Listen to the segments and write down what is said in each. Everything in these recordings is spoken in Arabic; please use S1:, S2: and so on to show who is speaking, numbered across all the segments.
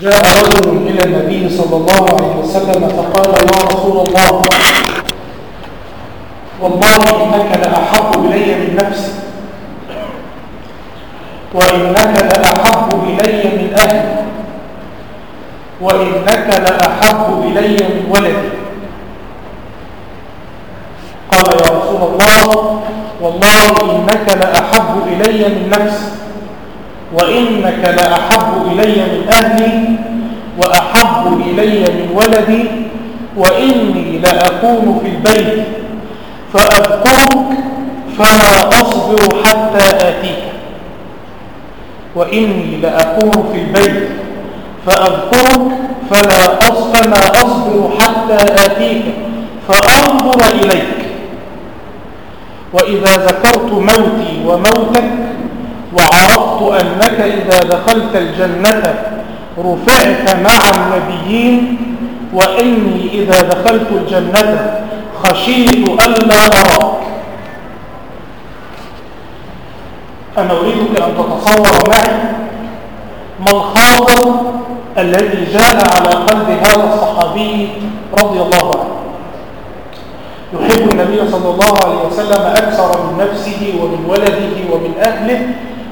S1: جاء رجل إلى النبي صلى الله عليه وسلم فقال يا رسول الله والله إنك لأحب إلي من نفسي وإنك لأحب إلي من أهلي وإنك لأحب إلي من ولدي. قال يا رسول الله والله إنك لأحب إلي من نفسي. وإنك لأحب إلي من أهلي وأحب إلي من ولدي وإني لأكون في البيت فأذكرك فلا أصبر حتى آتيك وإني لأكون في البيت فأذكرك فلا فما أصبر حتى آتيك فأنظر إليك وإذا ذكرت موتي وموتك وعرفت أنك إذا دخلت الجنة رفعت مع النبيين وإني إذا دخلت الجنة خشيت ألا أراك. أنا أريدك أن تتصور معي ما الخاطر الذي جاء على قلب هذا الصحابي رضي الله عنه. يحب النبي صلى الله عليه وسلم أكثر من نفسه ومن ولده ومن أهله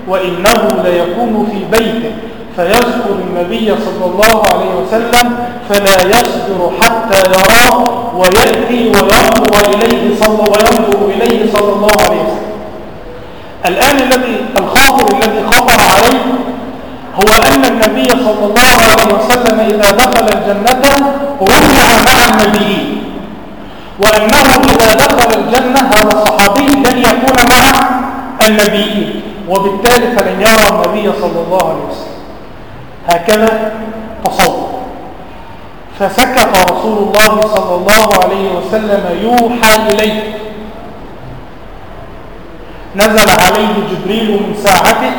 S1: وإنه ليكون في بيته. فيذكر النبي صلى الله عليه وسلم فلا يصبر حتى يراه ويأتي وينظر إليه صلى وينظر إليه صلى الله عليه وسلم. الآن الذي الخاطر الذي خطر عليه هو أن النبي صلى الله عليه وسلم إذا دخل الجنة رفع مع النبيين. وأنه إذا دخل الجنة هذا الصحابي لن يكون مع النبيين. وبالتالي فلن يرى النبي صلى الله عليه وسلم هكذا تصور. فسكت رسول الله صلى الله عليه وسلم يوحى إليه. نزل عليه جبريل من ساعته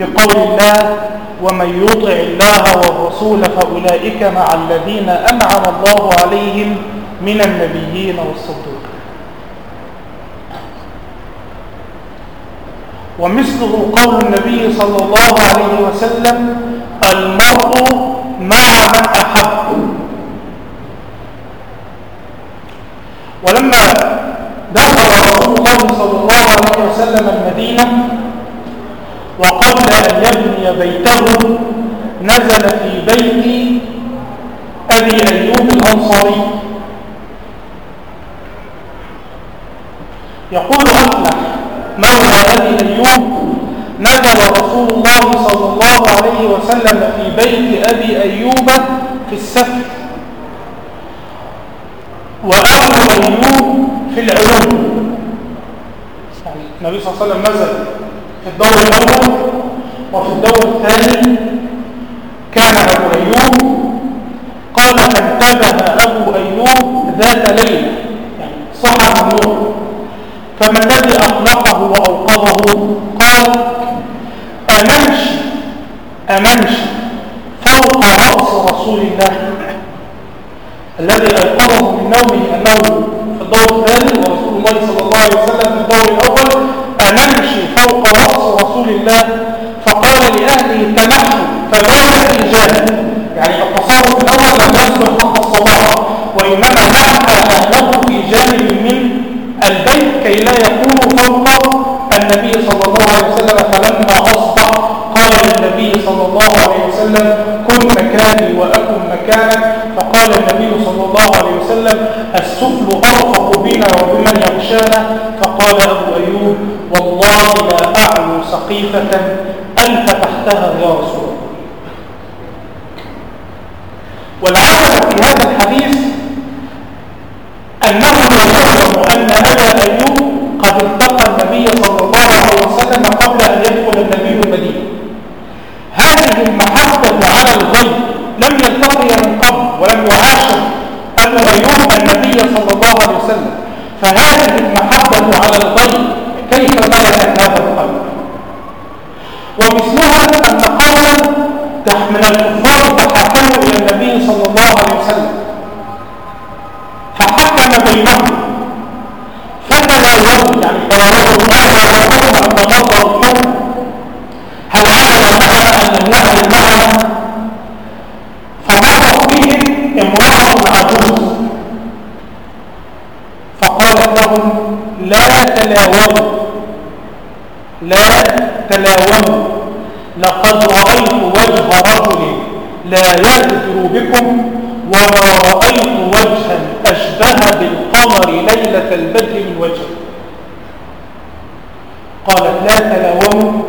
S1: بقول الله ومن يطع الله والرسول فأولئك مع الذين أنعم الله عليهم من النبيين والصديقين ومثله قول النبي صلى الله عليه وسلم المرء مع من أحب. ولما دخل رسول الله صلى الله عليه وسلم المدينة وقبل أن يبني بيته نزل في بيت أبي أيوب الأنصاري. يقول أفلح مولى أبي أيوب نزل رسول الله صلى الله عليه وسلم في بيت أبي أيوب في السفر وأبو أيوب في العلوم. النبي صلى الله عليه وسلم نزل في الدور الأول وفي الدور الثاني. كان أبو أيوب قال فانتبه أبو أيوب ذات ليلة يعني صحى النور. فما الذي أخلقه وأوقظه قال أمنش أمنش فوق رأس رسول الله الذي أيقظه من نومه أنه في الدور الثاني ورسول الله صلى الله عليه وسلم في الدور الأول أنمشي فوق رأس رسول الله فقال لأهله تنحوا فبات الرجال يعني التصرف الأول لم يصبح حق الصباح وإنما نحى أهله في جانب من البيت كي لا يكونوا فوق النبي صلى الله عليه وسلم. فلما أصبح قال النبي صلى الله عليه وسلم كن مكاني وأكن مكانك. فقال النبي صلى الله عليه وسلم السفل أرفق بنا وبمن يغشانا. فقال أبو أيوب والله لا أعلو سقيفة أنت تحتها يا رسول الله. والعجب في هذا الحديث أنه يعلم أن أبا أيوب قد التقى النبي صلى الله عليه وسلم قبل أن يدخل النبي المدينة. هذه المحبة على الغيب لم يلتقي من قبل ولم يعاشر أبو أيوب النبي صلى الله عليه وسلم. فهذه المحبة على الغيب كيف ملكت هذا القلب ومثلها أن قوما من الكفار تحاكموا إلى النبي صلى الله عليه وسلم. فحكم بينهم. فكما يوم يعني قرروا الله ورسوله أن تمضى الحكم هل علم معنا أن النهر المعنى؟ فمرت بهم امرأة عجوز. فقالت لهم لا تلاوموا لا تلاوموا لقد رأيت وجه رجل لا يغدر بكم وما رأيت وجها أشبه بالقمر ليلة البدر من وجهه قالت لا تلاوموا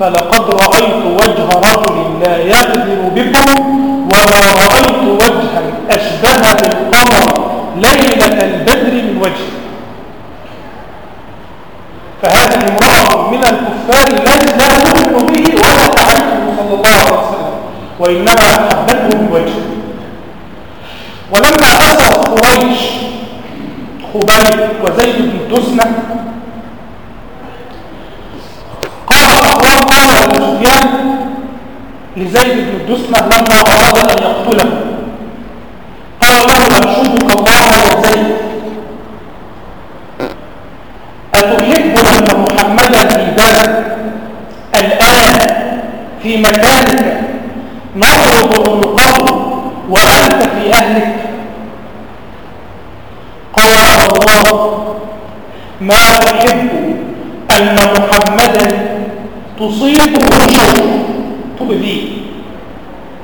S1: فلقد رأيت وجه رجل لا يغدر بكم وما رأيت وجها أشبه بالقمر ليلة البدر من وجهه فهذه امرأة الكفار لا تؤمن به ولا تعرفه صلى الله عليه وسلم وإنما أحبته من وجهه ولما أسر قريش خبيب وزيد بن دسنة قال أخوان قال أبو سفيان لزيد بن دسنة لما أراد أن يقتله قال له أنشدك الله يا زيد أتحب أن محمدا في بلد الآن في مكانك نضرب عنقه وأنت في أهلك؟ قال الله ما أحب أن محمدا تصيبه شر تؤذيه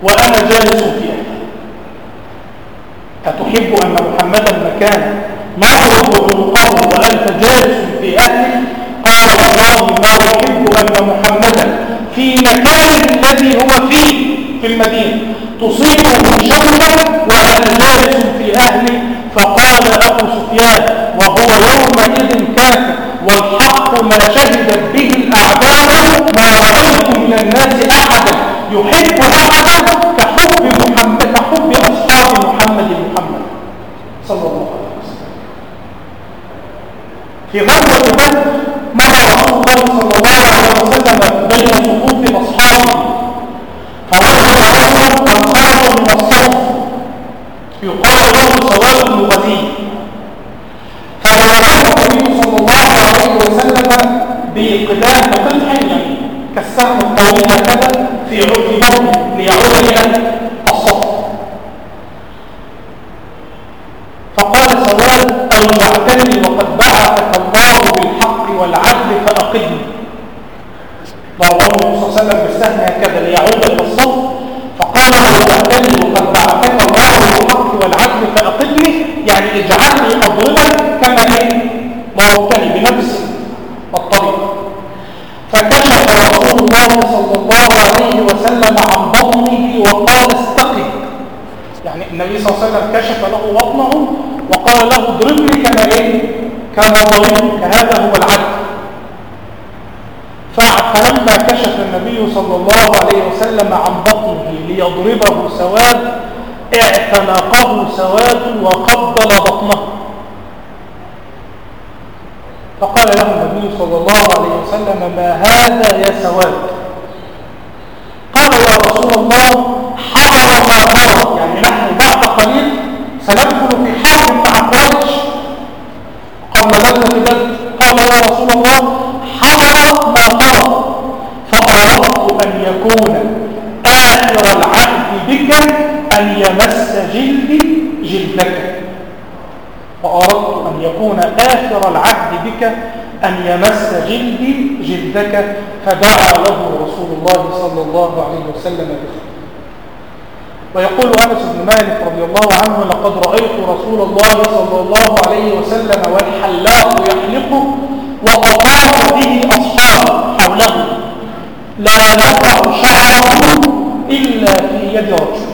S1: وأنا جالس في أهلي. أتحب أن محمدا مكان نضرب عنقه وأنت جالس في أهلك قال والله ما أحب أن محمدا في مكان الذي هو فيه في المدينة. تصيبه شرا وأنا جالس في أهلي فقال أبو سفيان وهو يومئذ كافر والحق ما شهدت به الأعداء ما رأيت من الناس أحدا. يحب أحدا كالسهم الطويل هكذا في عرف بطنه ليعود إلى الصف. فقال سواد اوجعتني وقد بعثك الله بالحق والعدل فاقدني ضربه النبي صلى الله عليه وسلم بالسهم هكذا ليعود إلى الصف. فقال اوجعتني وقد بعثك الله بالحق والعدل فاقدني يعني اجعلني اضربك كما إيه؟ ضربتني بنفس الطريقة فكشف رسول الله صلى الله عليه وسلم عن بطنه وقال استقم. يعني النبي صلى الله عليه وسلم كشف له بطنه وقال له اضربني كما إيه؟ كما ضربك هذا هو العدل. فلما كشف النبي صلى الله عليه وسلم عن بطنه ليضربه سواد اعتنقه سواد وقبل بطنه فقال له النبي صلى الله عليه وسلم ما هذا يا سواد؟ قال يا رسول الله حضر ما حضر يعني نحن بعد قليل سندخل في حرب مع قريش قبل غزوه بدر قال يا رسول الله حضر ما حضر فأردت أن يكون آخر العهد بك أن يمس جلدي جلدك وأردت أن يكون آخر العهد بك أن يمس جلدي جلدك فدعا له رسول الله صلى الله عليه وسلم بخير ويقول أنس بن مالك رضي الله عنه لقد رأيت رسول الله صلى الله عليه وسلم والحلاق يحلقه وأطاف به أصحابه حوله. لا نقع شعره إلا في يد رجل.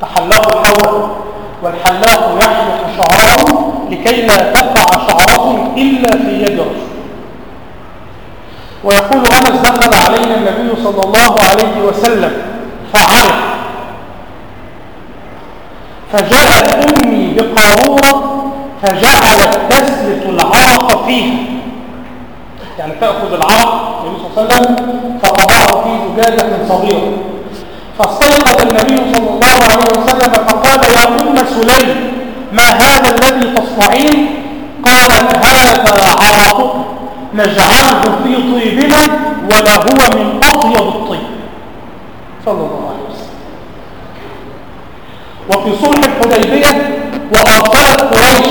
S1: تحلقوا حوله والحلاق يحلق شعره لكي لا تقع شعرة إلا في يد رجل ويقول أنس دخل علينا النبي صلى الله عليه وسلم؟ فعرف فجاءت أمي بقارورة فجعلت تسلت العرق فيه يعني تأخذ العرق النبي صلى الله عليه وسلم فتضعه في زجاجة صغيرة. فاستيقظ النبي صلى الله عليه وسلم فقال يا أم سليم ما هذا الذي تصنعين؟ قالت هذا عرقك نجعله في طيبنا ولا هو من أطيب الطيب. صلى الله عليه وسلم. وفي صلح الحديبية وأرسلت قريش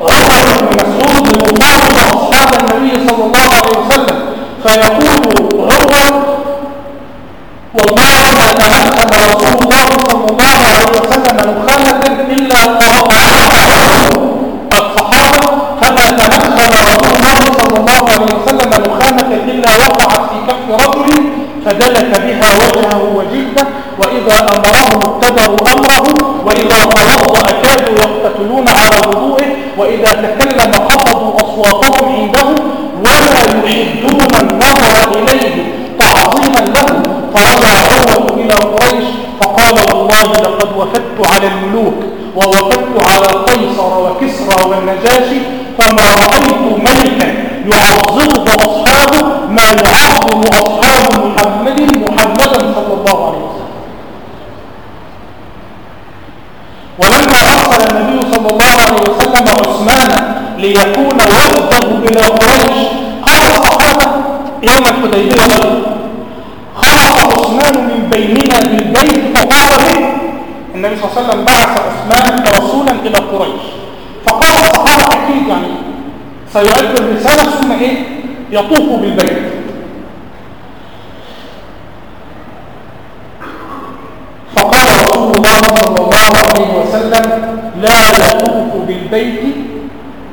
S1: عمر بن مسعود لله وأصحاب النبي صلى الله عليه وسلم فيقول عمر ولا يحدون النظر إليه تعظيما له فرجع عروة إلى قريش فقال والله لقد وفدت على الملوك ووفدت على قيصر وكسرى والنجاشي فما رأيت ملكا يعظمه أصحابه ما يعظم أصحاب محمد محمدا صلى الله عليه وسلم. ولما أرسل النبي صلى الله عليه وسلم عثمان ليكون وفده إلى قريش رجل خرج عثمان من بيننا بالبيت فقال به النبي صلى الله عليه وسلم بعث عثمان رسولا إلى قريش. فقال الصحابة أكيد يعني سيؤدي الرسالة ثم إيه؟ يطوف بالبيت. فقال رسول الله صلى الله عليه وسلم لا يطوف بالبيت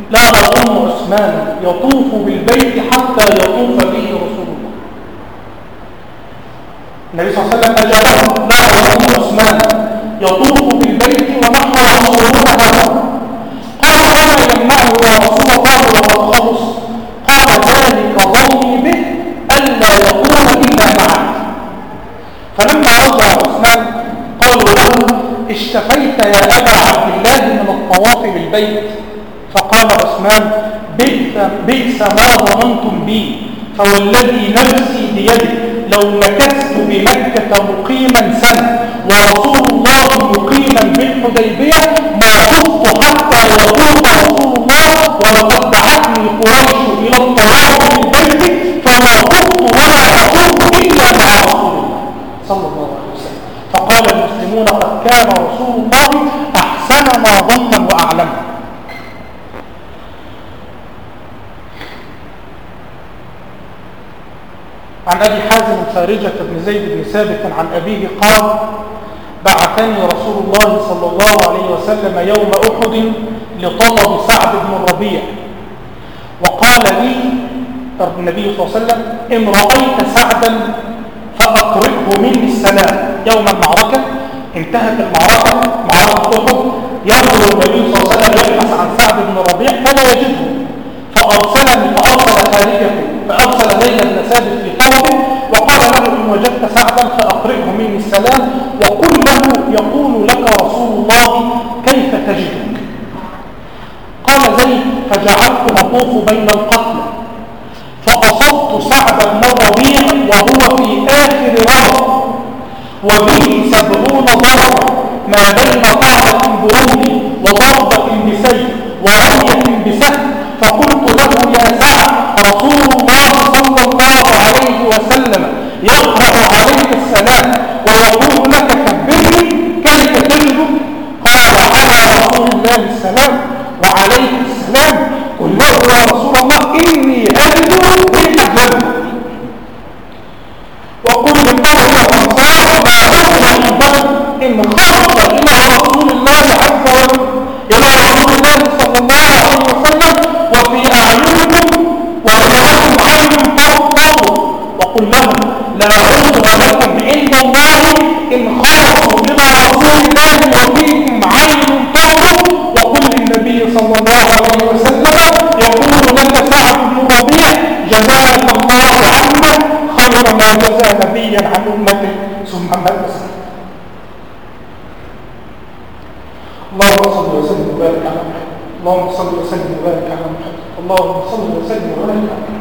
S1: لا يقوم عثمان يطوف بالبيت حتى يطوف به رسول الله. النبي صلى الله عليه وسلم أجابه لا يقوم عثمان يطوف بالبيت ونحن رسولون هذا قال وما يمنعه يا رسول الله وقد خلص قال ذلك ظني به ألا يكون إلا معك. فلما رجع عثمان قالوا له اشتفيت يا أبا عبد الله من الطواف بالبيت. فقال عثمان بئس, بئس ما ظننتم بي فوالذي نفسي بيده لو مكثت بمكة مقيما سنة ورسول الله مقيما بالحديبية ما خفت حتى يطوف رسول الله ولقد دعتني قريش إلى الطواف بالبيت فما خفت ولا أطوف إلا مع رسول الله صلى الله عليه وسلم. فقال المسلمون قد كان رسول الله أحسننا ظنا وأعلمنا عن أبي حازم خارجة بن زيد بن ثابت عن أبيه قال بعثني رسول الله صلى الله عليه وسلم يوم أحد لطلب سعد بن الربيع وقال لي النبي صلى الله عليه وسلم إن رأيت سعدا فأقربه مني السلام. يوم المعركة انتهت المعركة معركة أحد ينظر النبي صلى الله عليه وسلم يبحث عن سعد بن الربيع فلا يجده. فأرسلني فأرسل خارجه فأرسل زيد بن ثابت طلبه وقال له إن وجدت سعدا فأقرئه مني السلام وقل له يقول لك رسول الله كيف تجدك؟ قال زيد فجعلت أطوف بين القتلى فأصبت سعد بن وهو في آخر رجل وبه سبعون ضربة ما بين طاعة بروني وضربة بسيف ورمية بسهم فقلت له يا سعد رسول الله صلى الله عليه وسلم يقرأ عليك السلام ويقول لك كبرني كيف تجد قال على رسول الله السلام وعليك السلام قل له يا رسول الله إني أجد ريح الجنة وقل لله الأنصار ما أجد عندهم إن خرج إلى رسول الله عز وجل إلى رسول الله صلى الله عليه وسلم وفي أعينكم ولهم عين ترطب وقل لهم لا عذر لكم عند الله إن خرجوا إلى رسول الله وفيكم عين ترطب وقل للنبي صلى الله عليه وسلم يقول لك سعد بن ربيع جزاك الله عنا خير ما جزى نبيا عن أمته ثم مات اللهم صل وسلم وبارك على محمد. اللهم صل وسلم وبارك على محمد. اللهم صل وسلم وبارك على محمد.